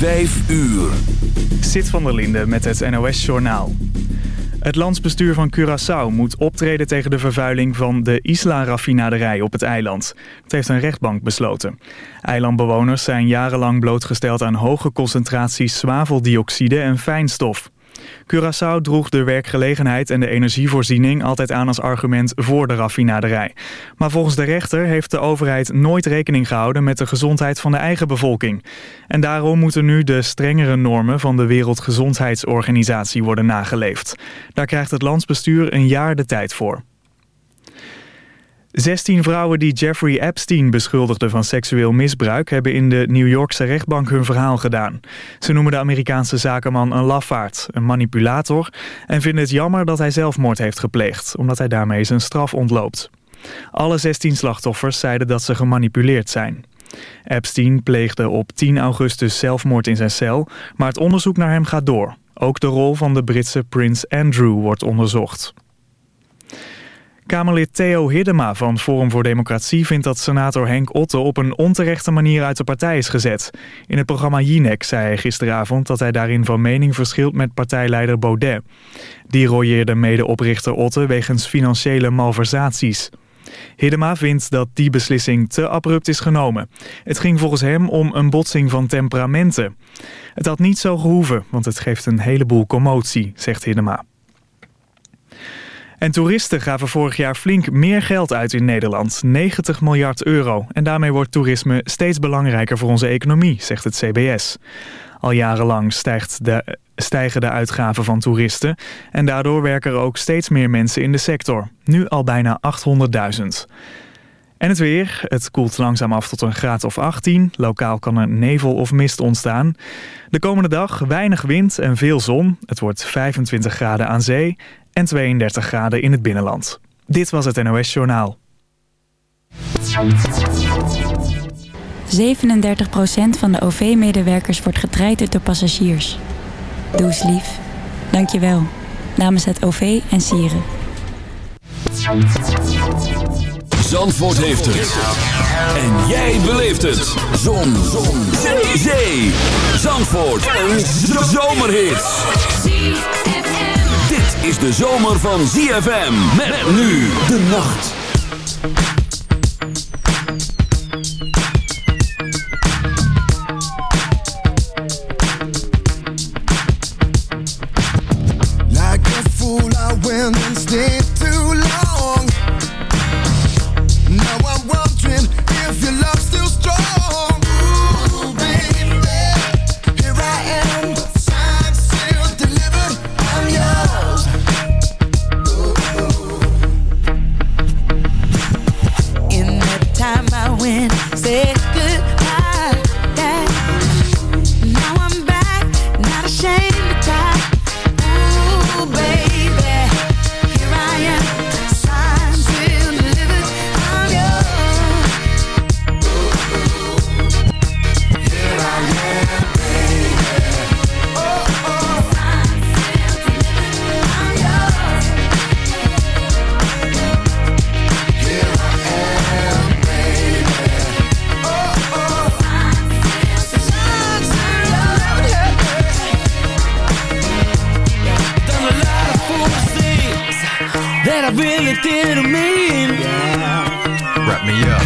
Vijf uur. Zit van der Linde met het NOS-journaal. Het landsbestuur van Curaçao moet optreden tegen de vervuiling van de Isla-raffinaderij op het eiland. Dat heeft een rechtbank besloten. Eilandbewoners zijn jarenlang blootgesteld aan hoge concentraties zwaveldioxide en fijnstof. Curaçao droeg de werkgelegenheid en de energievoorziening altijd aan als argument voor de raffinaderij. Maar volgens de rechter heeft de overheid nooit rekening gehouden met de gezondheid van de eigen bevolking. En daarom moeten nu de strengere normen van de Wereldgezondheidsorganisatie worden nageleefd. Daar krijgt het landsbestuur een jaar de tijd voor. 16 vrouwen die Jeffrey Epstein beschuldigden van seksueel misbruik... hebben in de New Yorkse rechtbank hun verhaal gedaan. Ze noemen de Amerikaanse zakenman een lafaard, een manipulator... en vinden het jammer dat hij zelfmoord heeft gepleegd... omdat hij daarmee zijn straf ontloopt. Alle 16 slachtoffers zeiden dat ze gemanipuleerd zijn. Epstein pleegde op 10 augustus zelfmoord in zijn cel... maar het onderzoek naar hem gaat door. Ook de rol van de Britse prins Andrew wordt onderzocht. Kamerlid Theo Hiddema van Forum voor Democratie vindt dat senator Henk Otte op een onterechte manier uit de partij is gezet. In het programma Jinek zei hij gisteravond dat hij daarin van mening verschilt met partijleider Baudet. Die royeerde medeoprichter Otte wegens financiële malversaties. Hiddema vindt dat die beslissing te abrupt is genomen. Het ging volgens hem om een botsing van temperamenten. Het had niet zo gehoeven, want het geeft een heleboel commotie, zegt Hiddema. En toeristen gaven vorig jaar flink meer geld uit in Nederland, 90 miljard euro. En daarmee wordt toerisme steeds belangrijker voor onze economie, zegt het CBS. Al jarenlang stijgt de, stijgen de uitgaven van toeristen en daardoor werken er ook steeds meer mensen in de sector. Nu al bijna 800.000. En het weer. Het koelt langzaam af tot een graad of 18. Lokaal kan er nevel of mist ontstaan. De komende dag weinig wind en veel zon. Het wordt 25 graden aan zee en 32 graden in het binnenland. Dit was het NOS Journaal. 37% van de OV-medewerkers wordt getraind door passagiers. Doe eens lief. Dank je wel. Namens het OV en Sieren. Zandvoort heeft het. En jij beleeft het. Zon. Zon. Zee. Zandvoort. Een zomerhit. Is de zomer van ZFM. Met nu de nacht. Like a fool, I went and really didn't mean. Yeah. Wrap me up.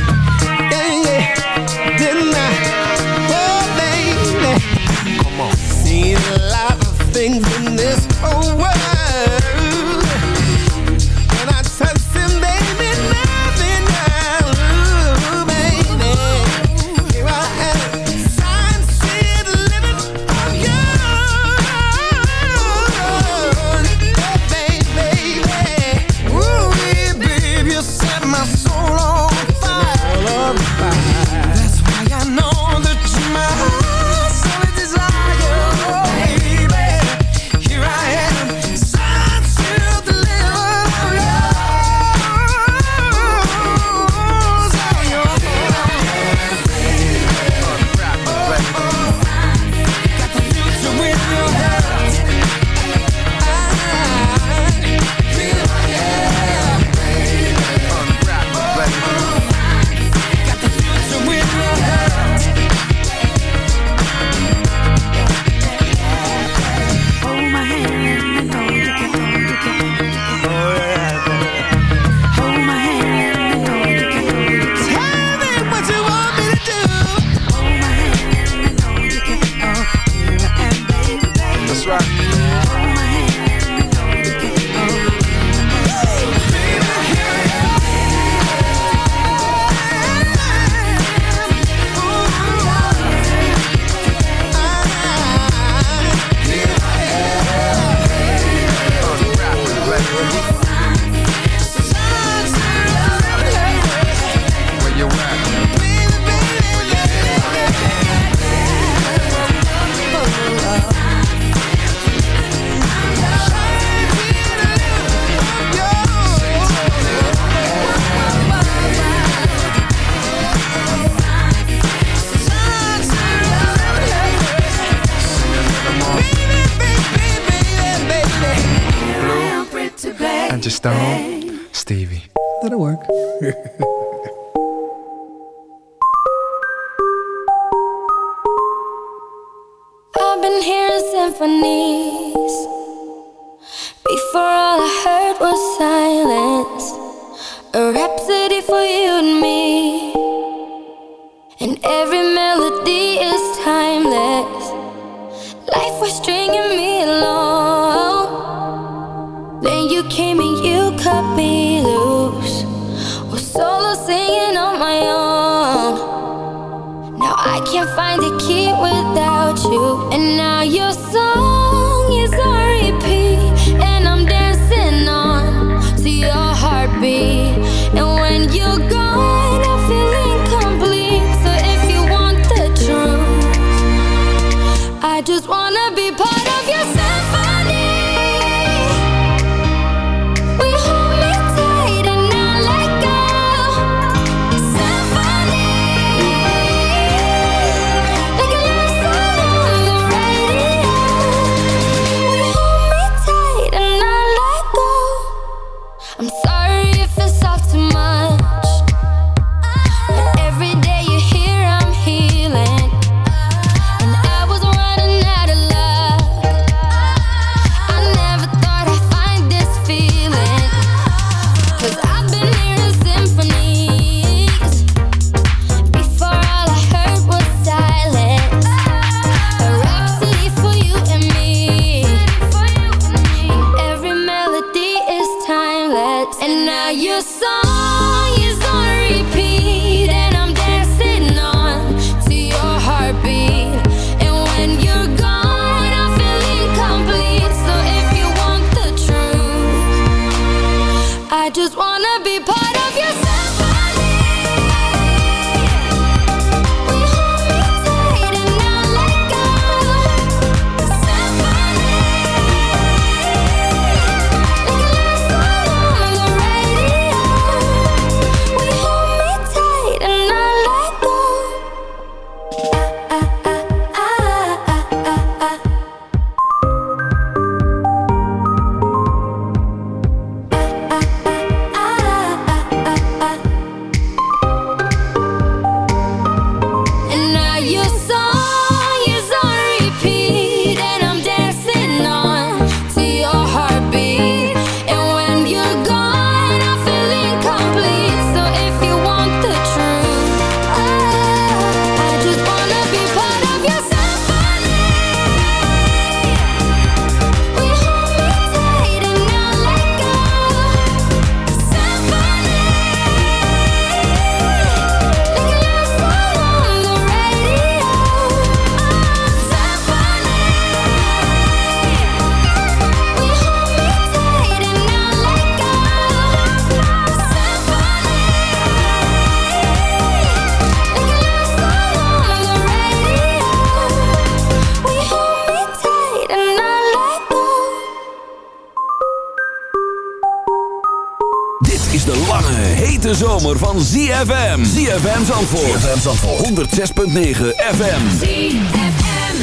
zomer van ZFM. ZFM Zandvoort. ZFM Zandvoort. 106.9 FM. ZFM.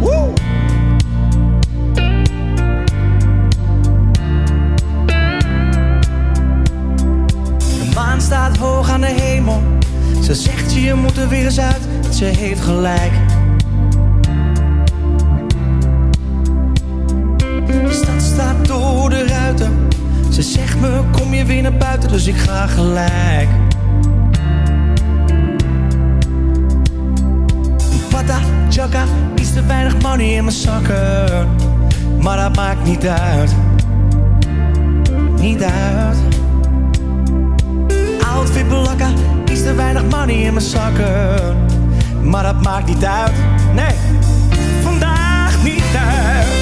Woo. De maan staat hoog aan de hemel. Ze zegt je moet er weer eens uit. Ze heeft gelijk. De stad staat door de ruiten ze zegt me, kom je weer naar buiten, dus ik ga gelijk. Pata, chaka, iets te weinig money in mijn zakken. Maar dat maakt niet uit. Niet uit. Outfit belakka, iets te weinig money in mijn zakken. Maar dat maakt niet uit, nee. Vandaag niet uit.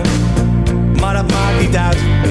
dat maakt niet uit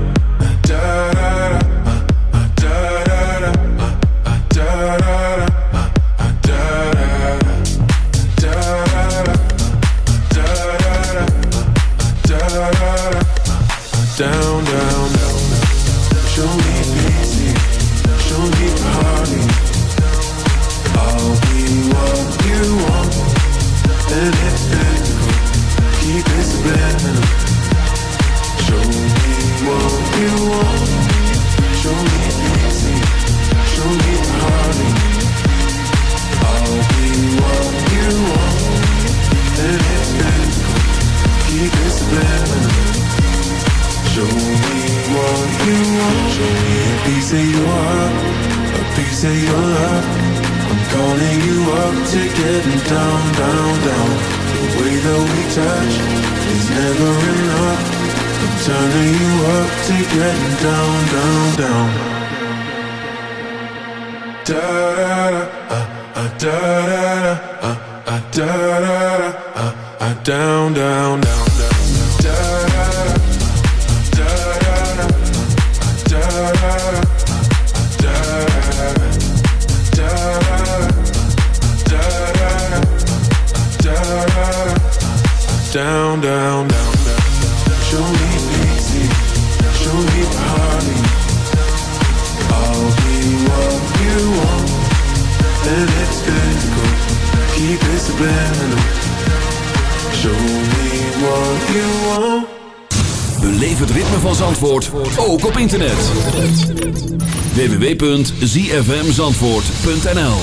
Cfmzandvoort.nl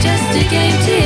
just a game to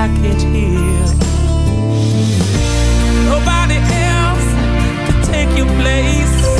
Hear. Nobody else can take your place.